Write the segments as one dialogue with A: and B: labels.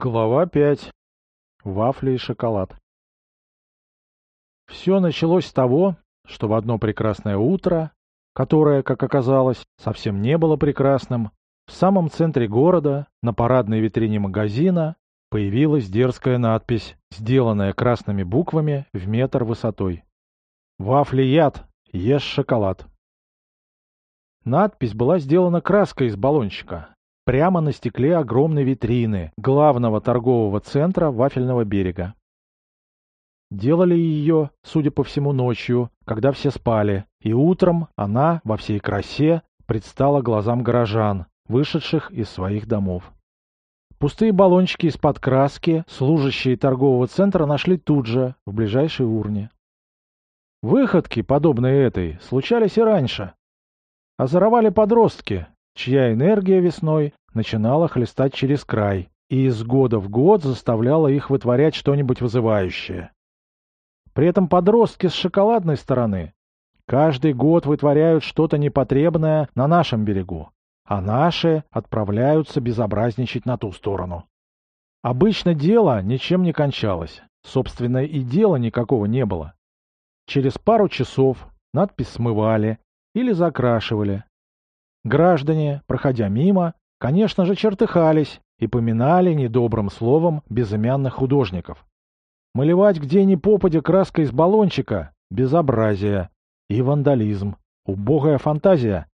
A: Глава 5. Вафли и шоколад. Все началось с того, что в одно прекрасное утро, которое, как оказалось, совсем не было прекрасным, в самом центре города, на парадной витрине магазина, появилась дерзкая надпись, сделанная красными буквами в метр высотой. «Вафли яд, ешь шоколад». Надпись была сделана краской из баллончика, прямо на стекле огромной витрины главного торгового центра Вафельного берега. Делали ее, судя по всему, ночью, когда все спали, и утром она во всей красе предстала глазам горожан, вышедших из своих домов. Пустые баллончики из-под краски служащие торгового центра нашли тут же, в ближайшей урне. Выходки, подобные этой, случались и раньше. Озоровали подростки, чья энергия весной начинала хлестать через край и из года в год заставляла их вытворять что-нибудь вызывающее. При этом подростки с шоколадной стороны каждый год вытворяют что-то непотребное на нашем берегу, а наши отправляются безобразничать на ту сторону. Обычно дело ничем не кончалось, собственно и дела никакого не было. Через пару часов надпись смывали или закрашивали, Граждане, проходя мимо, конечно же, чертыхались и поминали недобрым словом безымянных художников. Малевать где ни попадя краской из баллончика — безобразие и вандализм, убогая фантазия.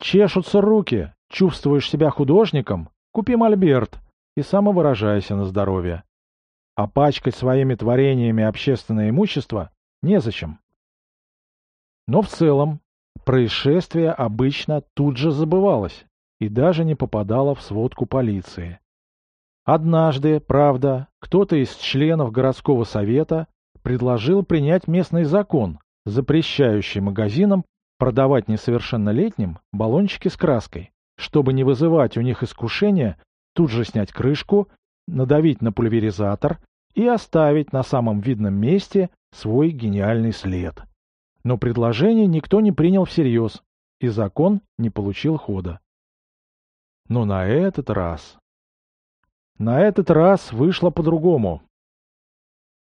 A: Чешутся руки, чувствуешь себя художником — купи мольберт и самовыражайся на здоровье. А пачкать своими творениями общественное имущество незачем. Но в целом Происшествие обычно тут же забывалось и даже не попадало в сводку полиции. Однажды, правда, кто-то из членов городского совета предложил принять местный закон, запрещающий магазинам продавать несовершеннолетним баллончики с краской, чтобы не вызывать у них искушения тут же снять крышку, надавить на пульверизатор и оставить на самом видном месте свой гениальный след. Но предложение никто не принял всерьез, и закон не получил хода. Но на этот раз... На этот раз вышло по-другому.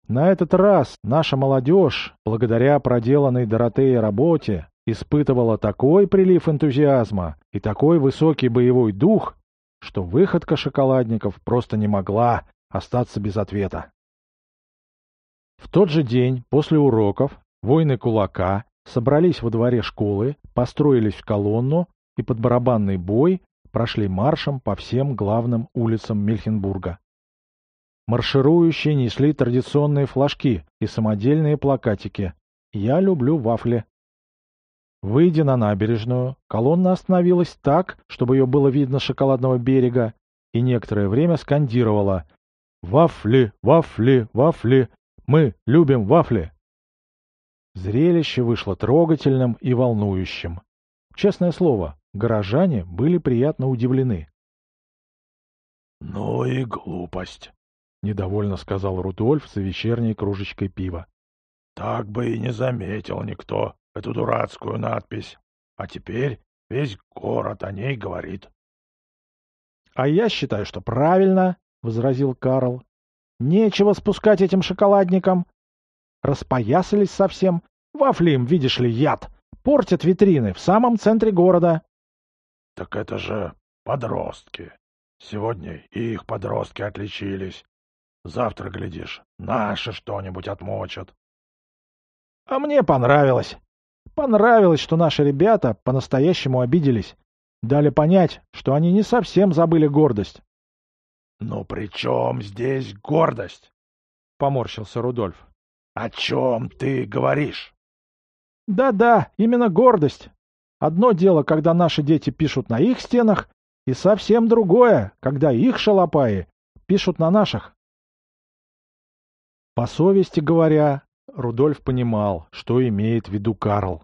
A: На этот раз наша молодежь, благодаря проделанной Доротее работе, испытывала такой прилив энтузиазма и такой высокий боевой дух, что выходка шоколадников просто не могла остаться без ответа. В тот же день, после уроков, Воины кулака собрались во дворе школы, построились в колонну и под барабанный бой прошли маршем по всем главным улицам Мельхенбурга. Марширующие несли традиционные флажки и самодельные плакатики «Я люблю вафли». Выйдя на набережную, колонна остановилась так, чтобы ее было видно с шоколадного берега, и некоторое время скандировала «Вафли, вафли, вафли! Мы любим вафли!» Зрелище вышло трогательным и волнующим. Честное слово, горожане были приятно удивлены.
B: — Ну и глупость, —
A: недовольно сказал Рудольф с вечерней кружечкой пива.
B: — Так бы и не заметил никто эту дурацкую надпись. А теперь весь город о ней говорит.
A: — А я считаю, что правильно, — возразил Карл. — Нечего спускать этим шоколадникам. Распоясались совсем. Вафли им, видишь ли, яд. Портят витрины в самом центре города.
B: — Так это же подростки. Сегодня и их подростки отличились. Завтра, глядишь, наши что-нибудь отмочат.
A: — А мне понравилось. Понравилось, что наши ребята по-настоящему обиделись. Дали понять, что они не совсем забыли гордость.
B: — Ну при чем здесь гордость?
A: — поморщился Рудольф.
B: О чем ты говоришь?
A: Да-да, именно гордость. Одно дело, когда наши дети пишут на их стенах, и совсем другое, когда их шалопаи пишут на наших. По совести говоря, Рудольф понимал, что имеет в виду Карл.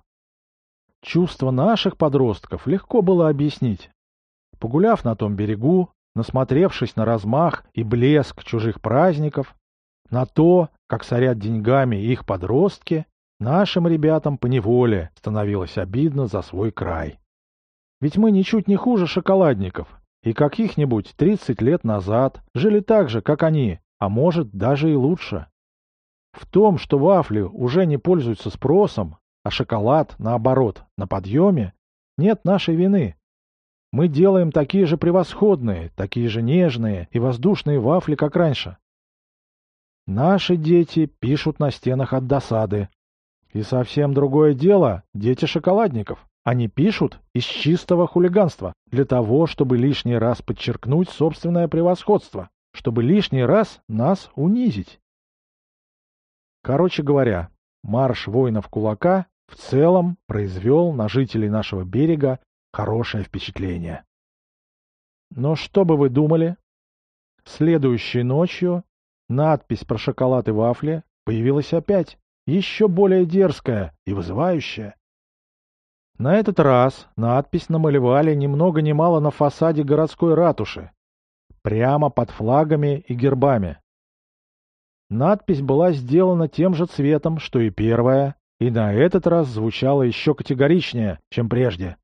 A: Чувства наших подростков легко было объяснить. Погуляв на том берегу, насмотревшись на размах и блеск чужих праздников, на то, как сорят деньгами их подростки, нашим ребятам поневоле становилось обидно за свой край. Ведь мы ничуть не хуже шоколадников, и каких-нибудь 30 лет назад жили так же, как они, а может даже и лучше. В том, что вафли уже не пользуются спросом, а шоколад, наоборот, на подъеме, нет нашей вины. Мы делаем такие же превосходные, такие же нежные и воздушные вафли, как раньше. Наши дети пишут на стенах от досады. И совсем другое дело — дети шоколадников. Они пишут из чистого хулиганства, для того, чтобы лишний раз подчеркнуть собственное превосходство, чтобы лишний раз нас унизить. Короче говоря, марш воинов кулака в целом произвел на жителей нашего берега хорошее впечатление. Но что бы вы думали? Следующей ночью надпись про шоколад и вафли появилась опять, еще более дерзкая и вызывающая. На этот раз надпись намалевали ни много ни мало на фасаде городской ратуши, прямо под флагами и гербами. Надпись была сделана тем же цветом, что и первая, и на этот раз звучала еще категоричнее, чем прежде.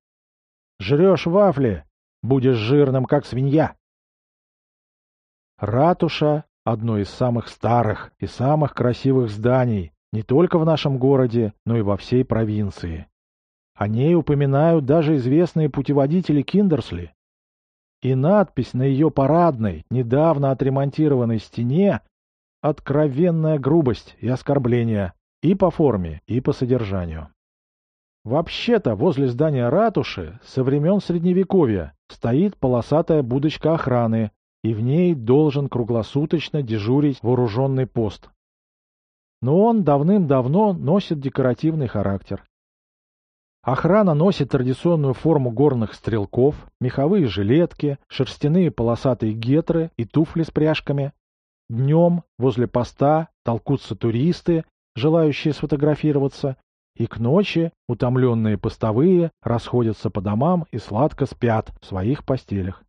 A: «Жрешь вафли, будешь жирным, как свинья». Ратуша — одно из самых старых и самых красивых зданий не только в нашем городе, но и во всей провинции. О ней упоминают даже известные путеводители Киндерсли. И надпись на ее парадной, недавно отремонтированной стене откровенная грубость и оскорбление и по форме, и по содержанию. Вообще-то возле здания ратуши со времен Средневековья стоит полосатая будочка охраны, и в ней должен круглосуточно дежурить вооруженный пост. Но он давным-давно носит декоративный характер. Охрана носит традиционную форму горных стрелков, меховые жилетки, шерстяные полосатые гетры и туфли с пряжками, Днем возле поста толкутся туристы, желающие сфотографироваться, и к ночи утомленные постовые расходятся по домам и сладко спят в своих постелях.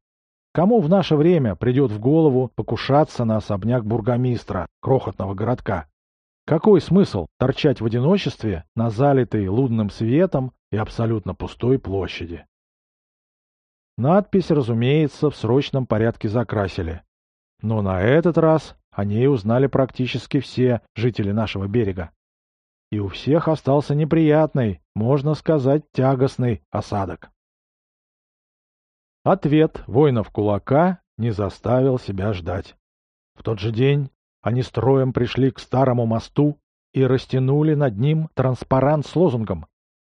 A: Кому в наше время придет в голову покушаться на особняк бургомистра крохотного городка? Какой смысл торчать в одиночестве на залитой лунным светом и абсолютно пустой площади? Надпись, разумеется, в срочном порядке закрасили. Но на этот раз о ней узнали практически все жители нашего берега. И у всех остался неприятный, можно сказать, тягостный осадок. Ответ воинов кулака не заставил себя ждать. В тот же день они строем пришли к старому мосту и растянули над ним транспарант с лозунгом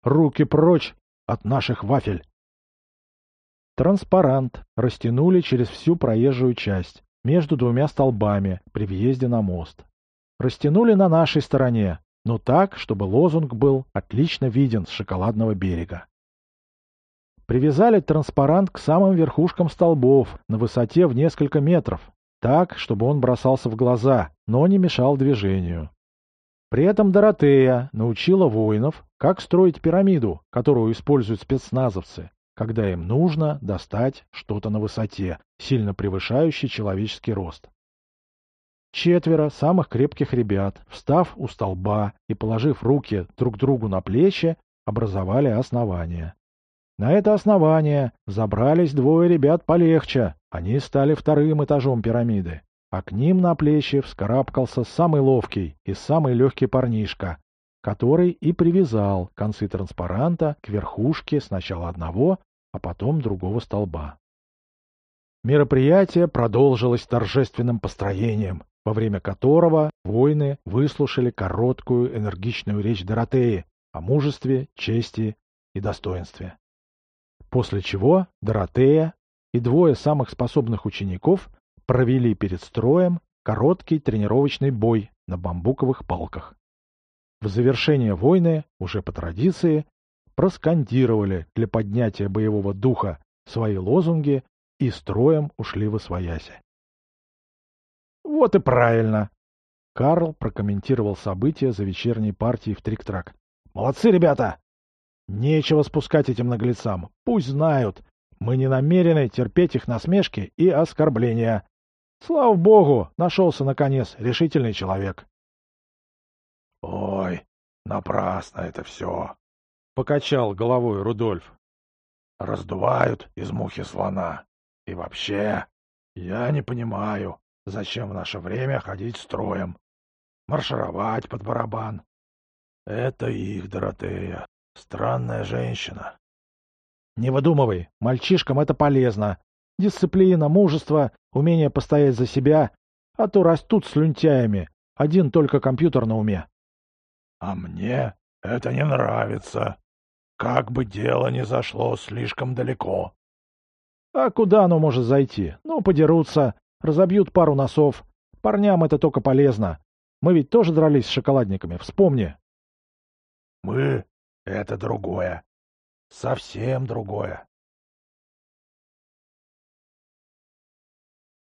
A: «Руки прочь от наших вафель!». Транспарант растянули через всю проезжую часть, между двумя столбами при въезде на мост. Растянули на нашей стороне, но так, чтобы лозунг был отлично виден с шоколадного берега. Привязали транспарант к самым верхушкам столбов на высоте в несколько метров, так, чтобы он бросался в глаза, но не мешал движению. При этом Доротея научила воинов, как строить пирамиду, которую используют спецназовцы, когда им нужно достать что-то на высоте, сильно превышающей человеческий рост. Четверо самых крепких ребят, встав у столба и положив руки друг другу на плечи, образовали основание. На это основание забрались двое ребят полегче, они стали вторым этажом пирамиды, а к ним на плечи вскарабкался самый ловкий и самый легкий парнишка, который и привязал концы транспаранта к верхушке сначала одного, а потом другого столба. Мероприятие продолжилось торжественным построением, во время которого воины выслушали короткую энергичную речь Доротеи о мужестве, чести и достоинстве. После чего Доротея и двое самых способных учеников провели перед строем короткий тренировочный бой на бамбуковых палках. В завершение войны, уже по традиции, проскандировали для поднятия боевого духа свои лозунги и строем ушли в освояси. «Вот и правильно!» Карл прокомментировал события за вечерней партией в трик-трак. «Молодцы, ребята! Нечего спускать этим наглецам. Пусть знают. Мы не намерены терпеть их насмешки и оскорбления. Слава богу, нашелся, наконец, решительный человек.
B: «Ой, напрасно это все!»
A: — покачал головой Рудольф.
B: «Раздувают из мухи слона. И вообще, я не понимаю, зачем в наше время ходить строем, маршировать под барабан. Это их, Доротея, странная женщина.
A: Не выдумывай, мальчишкам это полезно. Дисциплина, мужество, умение постоять за себя, а то растут слюнтяями, один только компьютер на уме.
B: А мне это не нравится. Как бы дело не зашло слишком далеко.
A: А куда оно может зайти? Ну, подерутся, разобьют пару носов. Парням это только полезно. Мы ведь тоже дрались с шоколадниками, вспомни.
B: Мы — это другое. Совсем другое.